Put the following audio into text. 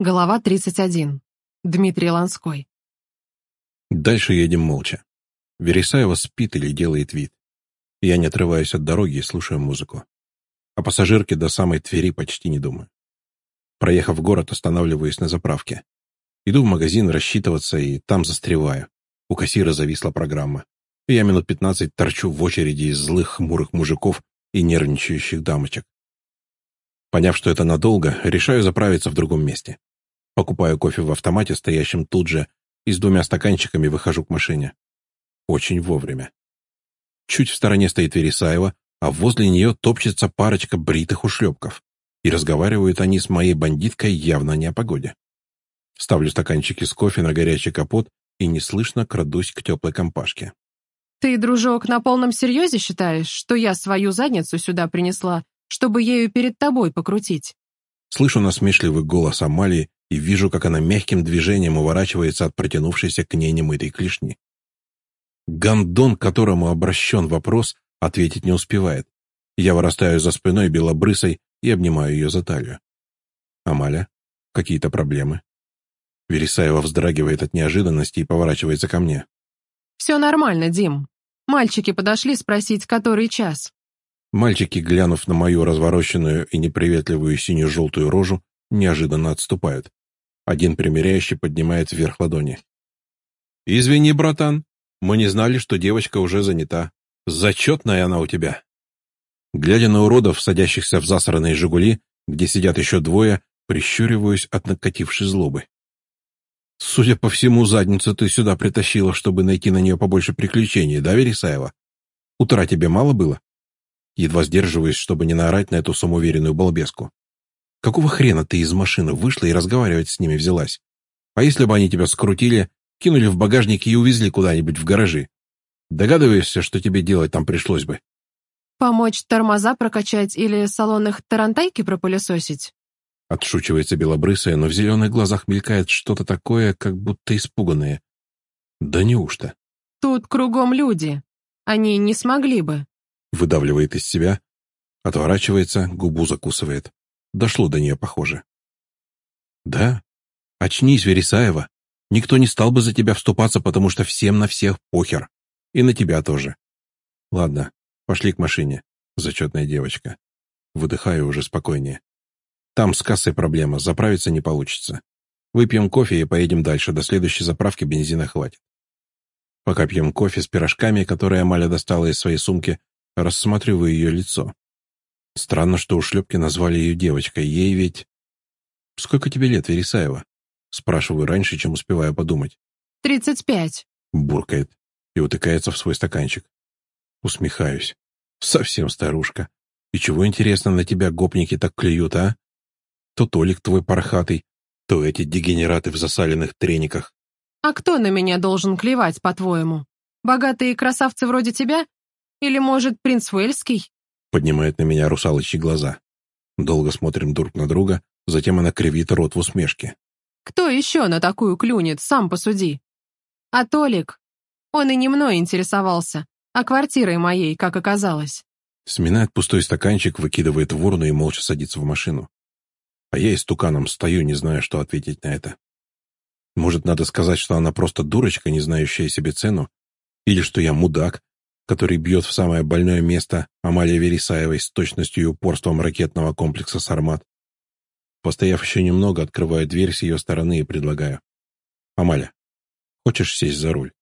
Голова 31. Дмитрий Ланской. Дальше едем молча. Вересаева спит или делает вид. Я не отрываюсь от дороги и слушаю музыку. О пассажирке до самой Твери почти не думаю. Проехав город, останавливаюсь на заправке. Иду в магазин рассчитываться и там застреваю. У кассира зависла программа. Я минут пятнадцать торчу в очереди из злых хмурых мужиков и нервничающих дамочек. Поняв, что это надолго, решаю заправиться в другом месте. Покупаю кофе в автомате, стоящем тут же, и с двумя стаканчиками выхожу к машине. Очень вовремя. Чуть в стороне стоит Вересаева, а возле нее топчется парочка бритых ушлепков. И разговаривают они с моей бандиткой явно не о погоде. Ставлю стаканчики с кофе на горячий капот и неслышно крадусь к теплой компашке. Ты, дружок, на полном серьезе считаешь, что я свою задницу сюда принесла, чтобы ею перед тобой покрутить? Слышу насмешливый голос Амалии и вижу, как она мягким движением уворачивается от протянувшейся к ней немытой клешни. Гандон, к которому обращен вопрос, ответить не успевает. Я вырастаю за спиной белобрысой и обнимаю ее за талию. «Амаля, какие-то проблемы?» Вересаева вздрагивает от неожиданности и поворачивается ко мне. «Все нормально, Дим. Мальчики подошли спросить, который час». Мальчики, глянув на мою развороченную и неприветливую сине-желтую рожу, неожиданно отступают. Один примеряющий поднимает вверх ладони. «Извини, братан, мы не знали, что девочка уже занята. Зачетная она у тебя». Глядя на уродов, садящихся в засранные «Жигули», где сидят еще двое, прищуриваюсь от накатившей злобы. «Судя по всему, задницу ты сюда притащила, чтобы найти на нее побольше приключений, да, Вересаева? Утра тебе мало было?» Едва сдерживаюсь, чтобы не наорать на эту самоуверенную балбеску. Какого хрена ты из машины вышла и разговаривать с ними взялась? А если бы они тебя скрутили, кинули в багажник и увезли куда-нибудь в гаражи? Догадываешься, что тебе делать там пришлось бы? Помочь тормоза прокачать или салонных тарантайки пропылесосить? Отшучивается белобрысая, но в зеленых глазах мелькает что-то такое, как будто испуганное. Да неужто? Тут кругом люди. Они не смогли бы. Выдавливает из себя, отворачивается, губу закусывает. Дошло до нее, похоже. Да? Очнись, Вересаева. Никто не стал бы за тебя вступаться, потому что всем на всех похер. И на тебя тоже. Ладно, пошли к машине, зачетная девочка. Выдыхаю уже спокойнее. Там с кассой проблема, заправиться не получится. Выпьем кофе и поедем дальше, до следующей заправки бензина хватит. Пока пьем кофе с пирожками, которые Амаля достала из своей сумки, рассматриваю ее лицо. Странно, что у шлепки назвали ее девочкой. Ей ведь... «Сколько тебе лет, Вересаева?» Спрашиваю раньше, чем успеваю подумать. «Тридцать пять», — буркает и утыкается в свой стаканчик. Усмехаюсь. Совсем старушка. И чего, интересно, на тебя гопники так клюют, а? То Толик твой пархатый, то эти дегенераты в засаленных трениках. «А кто на меня должен клевать, по-твоему? Богатые красавцы вроде тебя? Или, может, принц Уэльский?» Поднимает на меня русалочьи глаза. Долго смотрим друг на друга, затем она кривит рот в усмешке. «Кто еще на такую клюнет, сам посуди?» «А Толик? Он и не мной интересовался, а квартирой моей, как оказалось». Сминает пустой стаканчик, выкидывает в урну и молча садится в машину. А я истуканом стою, не зная, что ответить на это. Может, надо сказать, что она просто дурочка, не знающая себе цену? Или что я мудак, который бьет в самое больное место Амалия Вересаевой с точностью и упорством ракетного комплекса «Сармат». Постояв еще немного, открываю дверь с ее стороны и предлагаю. «Амаля, хочешь сесть за руль?»